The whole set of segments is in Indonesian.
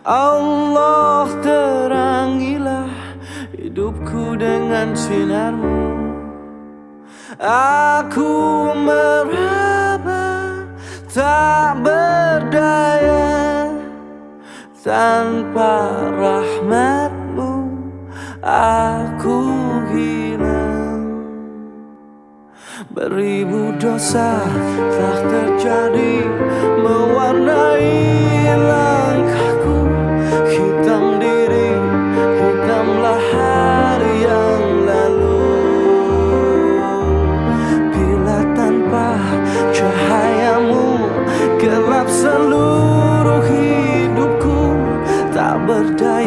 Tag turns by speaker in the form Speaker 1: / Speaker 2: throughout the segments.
Speaker 1: Allah terangilah hidupku dengan sinarmu. Aku meraba tak berdaya Tanpa rahmatmu. Aku hilang Beribu dosa telah terjadi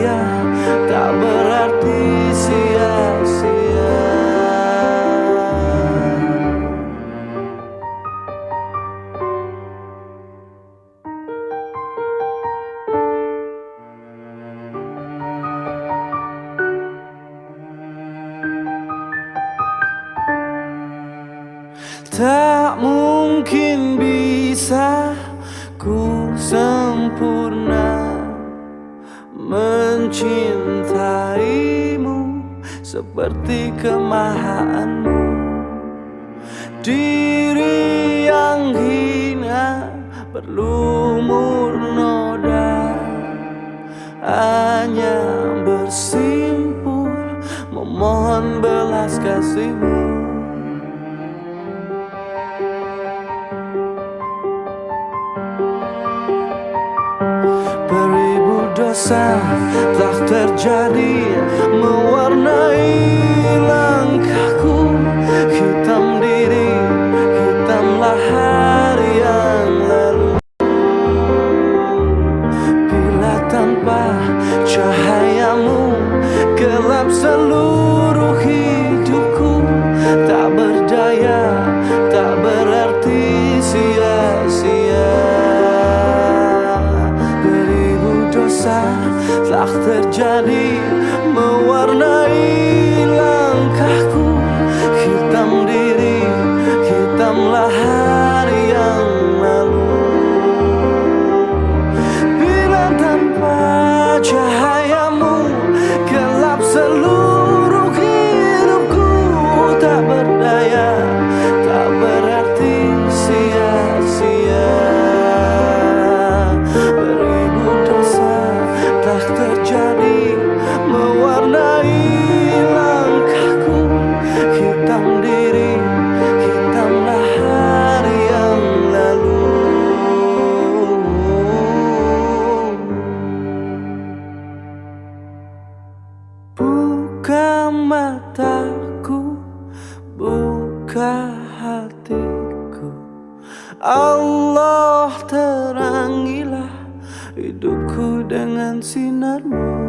Speaker 1: tak berarti sia-sia. Tak mungkin bisa ku sempurna Mencintaimu seperti kemahaanmu. Diri yang hina berlumur noda Hanya bersimpul memohon belas kasihmu Dosa telah terjadi Mewarnai terjadi Mewarnai mataku, buka hatiku. Allah terangilah hidupku dengan sinarmu